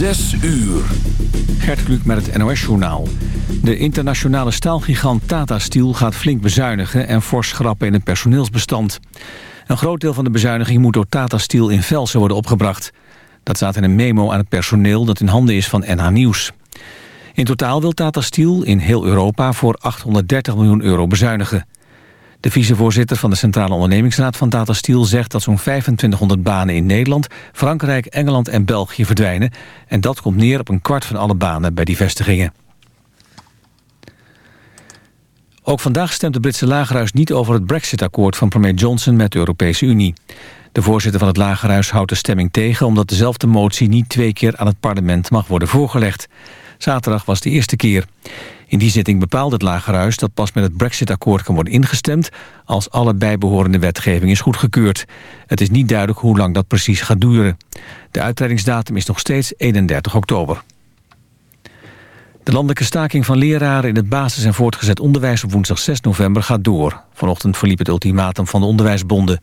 Zes uur. Gert Kluk met het NOS-journaal. De internationale staalgigant Tata Steel gaat flink bezuinigen... en fors schrappen in het personeelsbestand. Een groot deel van de bezuiniging moet door Tata Steel in Velsen worden opgebracht. Dat staat in een memo aan het personeel dat in handen is van NH Nieuws. In totaal wil Tata Steel in heel Europa voor 830 miljoen euro bezuinigen. De vicevoorzitter van de Centrale Ondernemingsraad van Tata Steel zegt dat zo'n 2500 banen in Nederland, Frankrijk, Engeland en België verdwijnen. En dat komt neer op een kwart van alle banen bij die vestigingen. Ook vandaag stemt het Britse lagerhuis niet over het Brexit-akkoord van premier Johnson met de Europese Unie. De voorzitter van het lagerhuis houdt de stemming tegen omdat dezelfde motie niet twee keer aan het parlement mag worden voorgelegd. Zaterdag was de eerste keer. In die zitting bepaalde het Lagerhuis dat pas met het Brexit-akkoord kan worden ingestemd... als alle bijbehorende wetgeving is goedgekeurd. Het is niet duidelijk hoe lang dat precies gaat duren. De uitreidingsdatum is nog steeds 31 oktober. De landelijke staking van leraren in het basis- en voortgezet onderwijs op woensdag 6 november gaat door. Vanochtend verliep het ultimatum van de onderwijsbonden.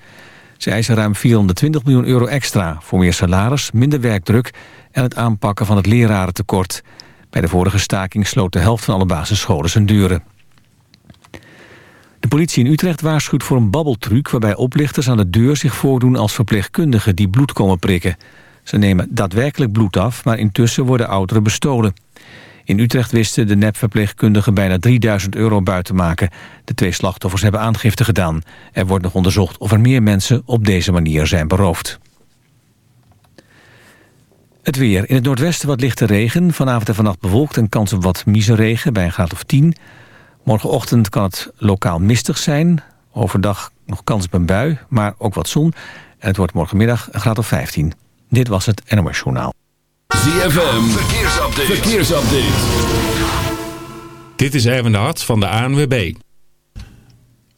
Ze eisen ruim 420 miljoen euro extra voor meer salaris, minder werkdruk en het aanpakken van het lerarentekort. Bij de vorige staking sloot de helft van alle basisscholen zijn deuren. De politie in Utrecht waarschuwt voor een babbeltruc... waarbij oplichters aan de deur zich voordoen als verpleegkundigen... die bloed komen prikken. Ze nemen daadwerkelijk bloed af, maar intussen worden ouderen bestolen. In Utrecht wisten de nepverpleegkundigen bijna 3000 euro buiten maken. De twee slachtoffers hebben aangifte gedaan. Er wordt nog onderzocht of er meer mensen op deze manier zijn beroofd. Het weer. In het noordwesten wat lichte regen. Vanavond en vannacht bewolkt en kans op wat regen bij een graad of 10. Morgenochtend kan het lokaal mistig zijn. Overdag nog kans op een bui, maar ook wat zon. En het wordt morgenmiddag een graad of 15. Dit was het NOS Journaal. ZFM. Verkeersupdate. Verkeersupdate. Dit is Erwin de Hart van de ANWB.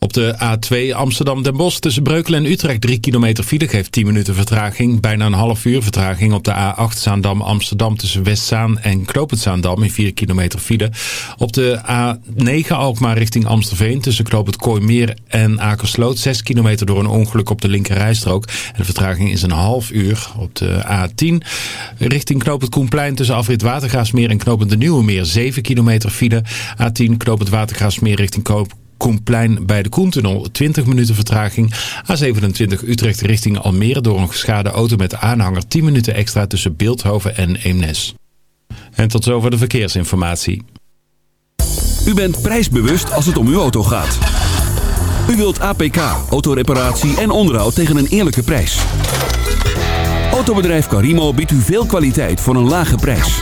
Op de A2 Amsterdam-Den Bosch tussen Breukelen en Utrecht 3 kilometer file geeft 10 minuten vertraging. Bijna een half uur vertraging op de A8 Zaandam-Amsterdam tussen Westzaan en Knopend in 4 kilometer file. Op de A9 Alkmaar richting Amstelveen tussen Knopend Kooimeer en Akersloot 6 kilometer door een ongeluk op de linkerrijstrook. En de vertraging is een half uur op de A10 richting Knopend Koenplein tussen Afrit Watergaasmeer en Knopend de Nieuwe Meer 7 kilometer file. A10 Knopend Watergaasmeer richting Koop Koenplein bij de Koentunnel 20 minuten vertraging. A27 Utrecht richting Almere door een geschade auto met aanhanger 10 minuten extra tussen Beeldhoven en Eemnes. En tot zover de verkeersinformatie. U bent prijsbewust als het om uw auto gaat. U wilt APK, autoreparatie en onderhoud tegen een eerlijke prijs. Autobedrijf Carimo biedt u veel kwaliteit voor een lage prijs.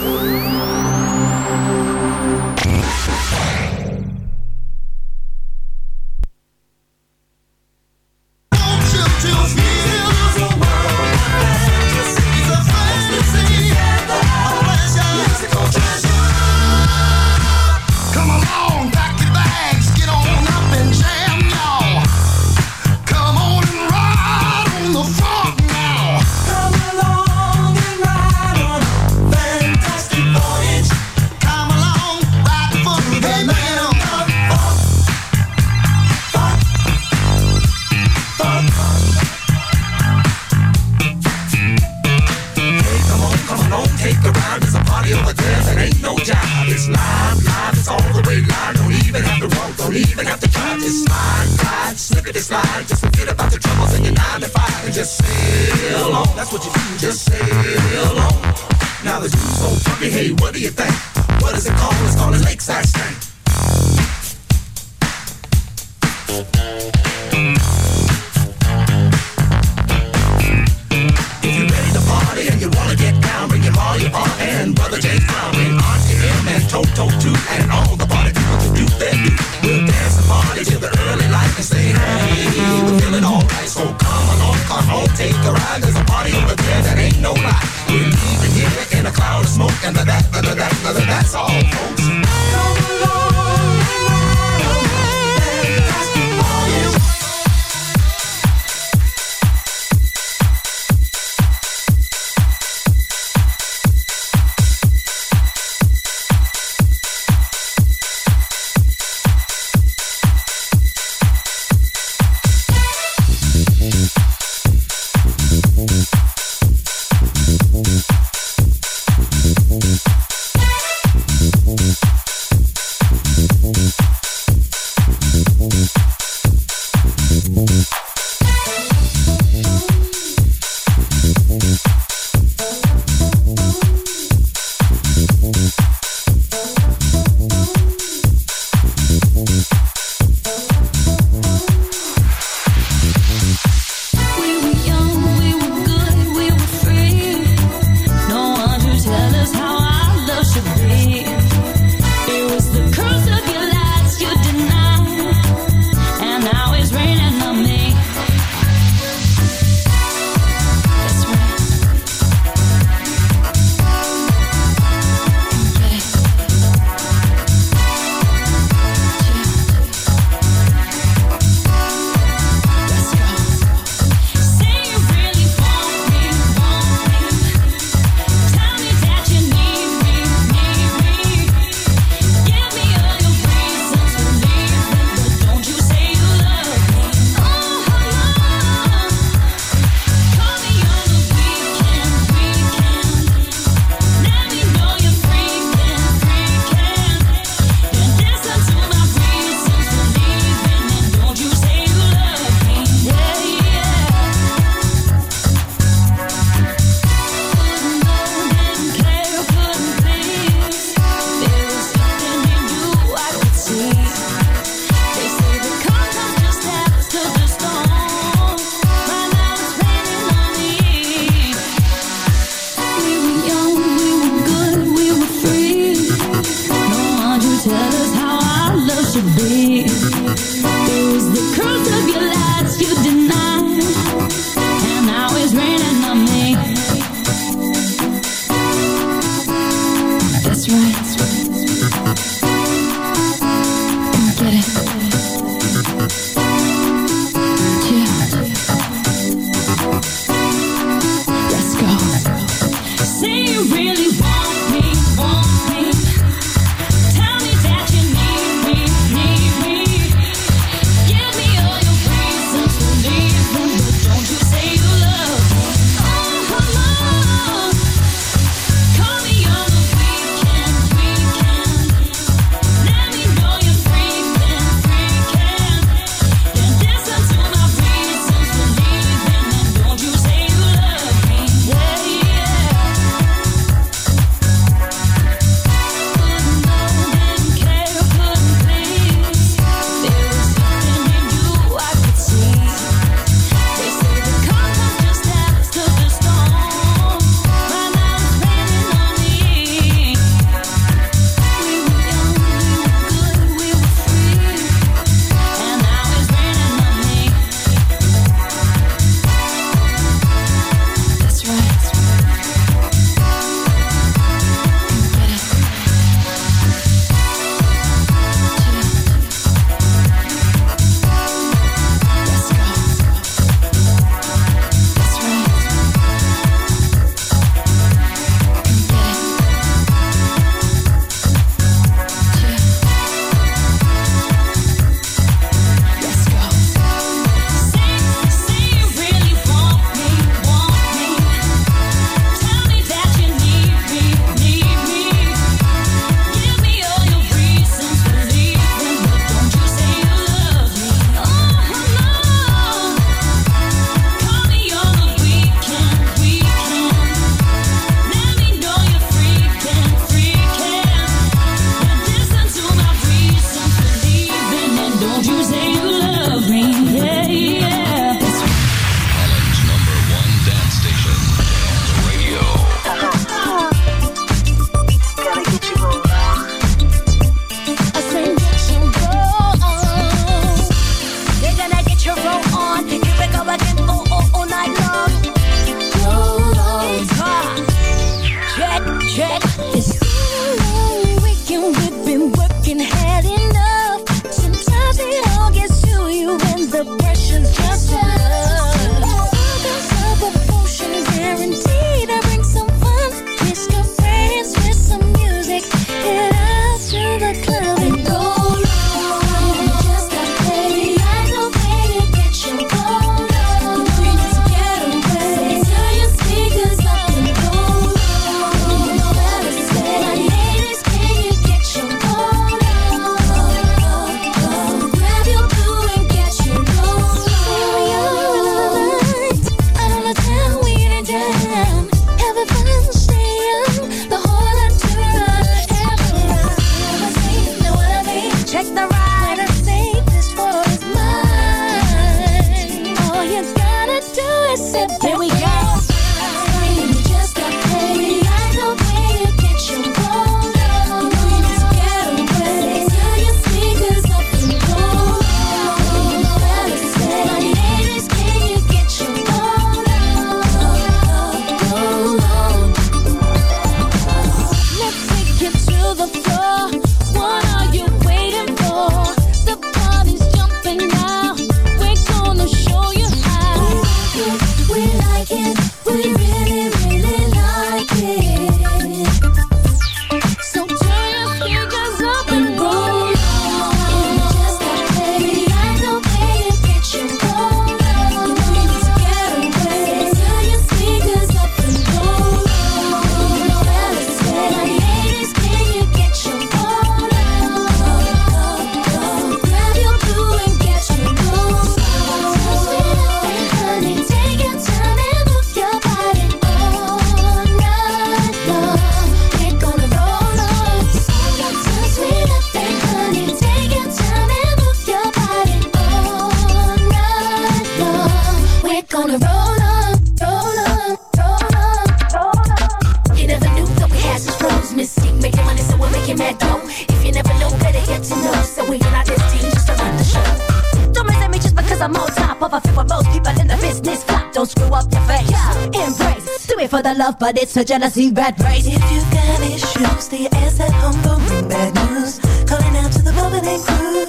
The love, but it's a jealousy rat race. If you got issues, stay your ass at home, don't bring bad news. Calling out to the moment and crew.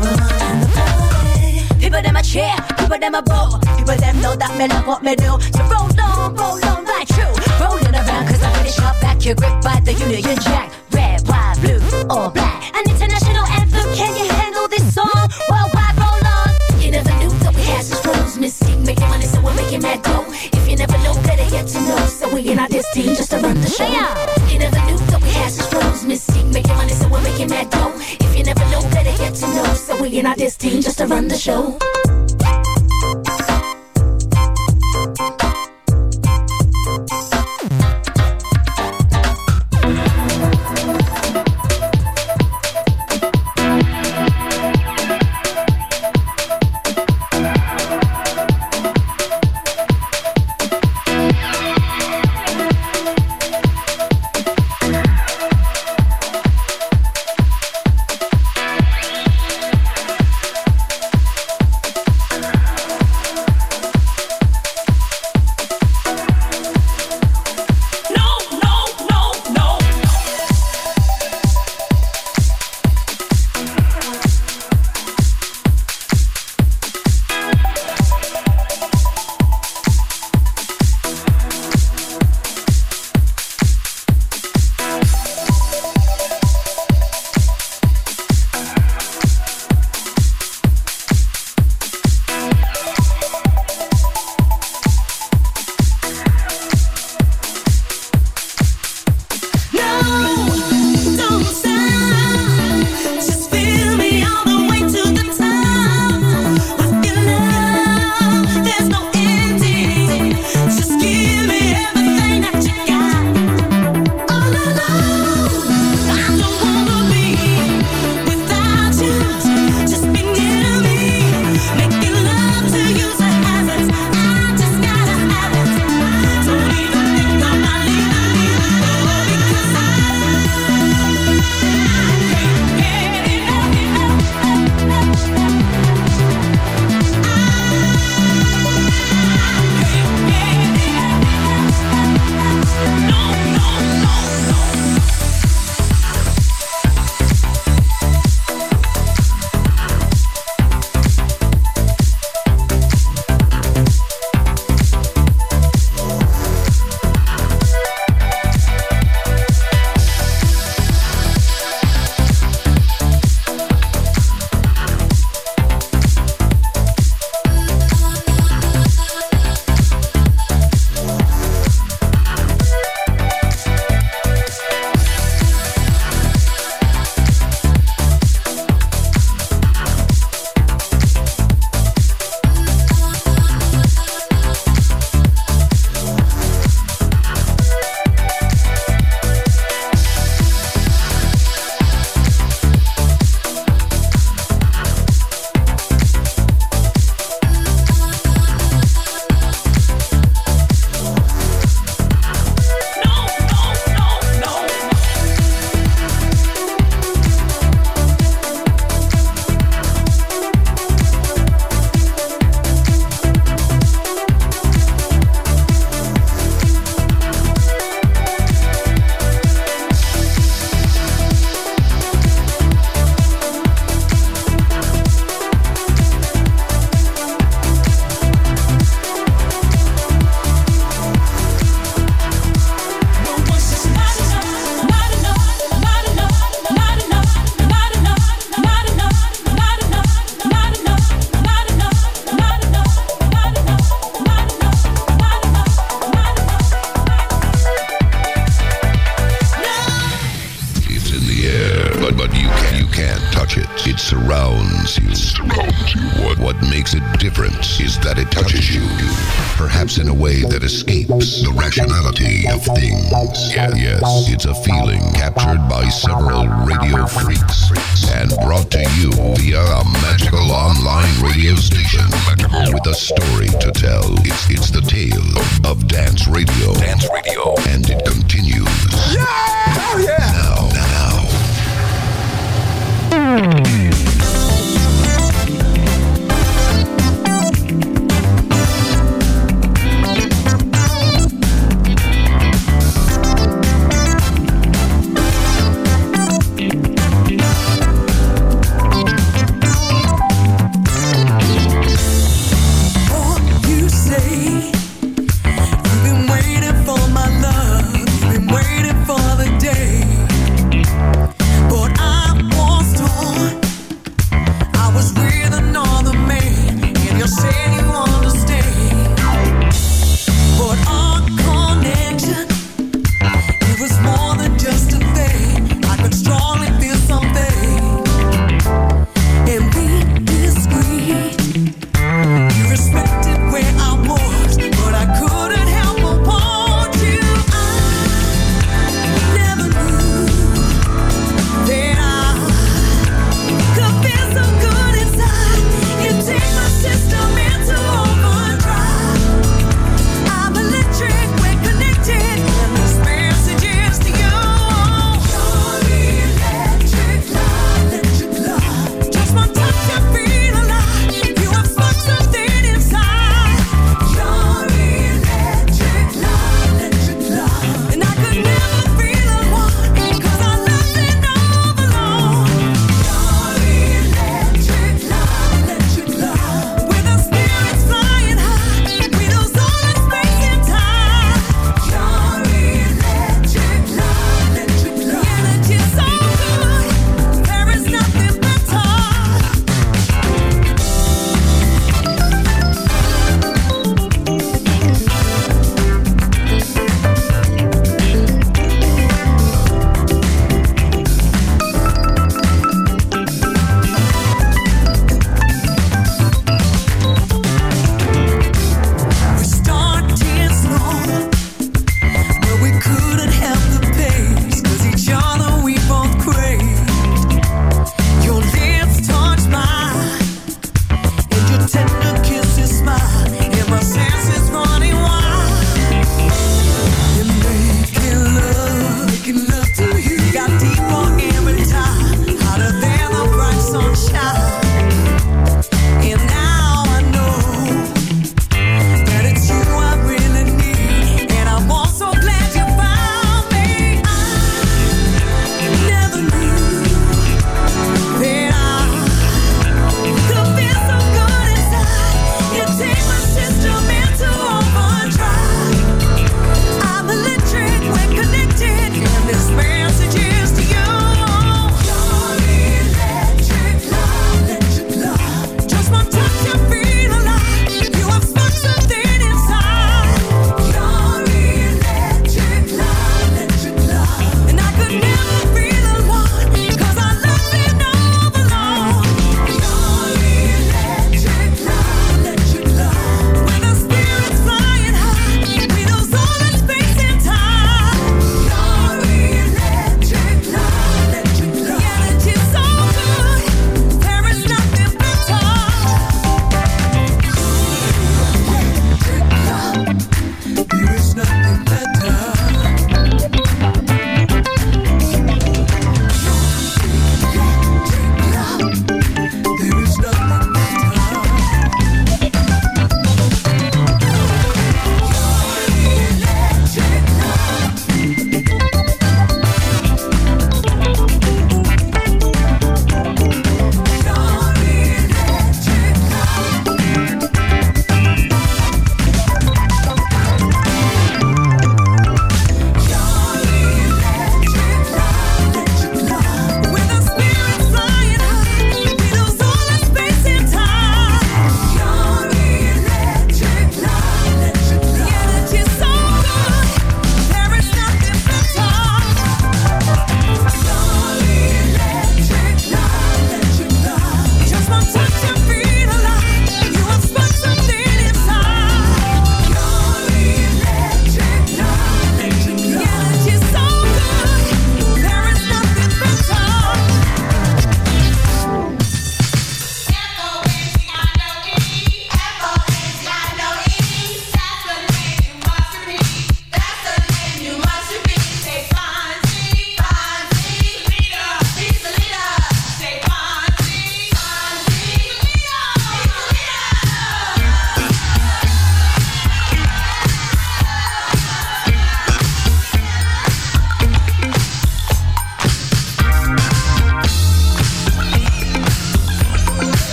We're on the party. People them a cheer, people them a boo. People them know that me love what me do. So roll on, roll on like true. Roll it around cause I finish up back. You're gripped by the Union Jack. Red, white, blue, or black. An international anthem, can you handle this song? Worldwide, roll on. You never knew that we had such flows, Mystique making money, so we're making mad dough. If you never know, better yet to know. So we in our this team just to run the show. Yeah. You never knew that we had such flows, Mystique making money, so we're making mad dough. If you never know, better yet to know. So we in our this team just to run the show. Is that it touches you, perhaps in a way that escapes the rationality of things. Yes, it's a feeling captured by several radio freaks and brought to you via a magical online radio station with a story to tell. It's, it's the tale of dance radio. Dance radio. And it continues. Yeah! Oh, yeah! Now, now.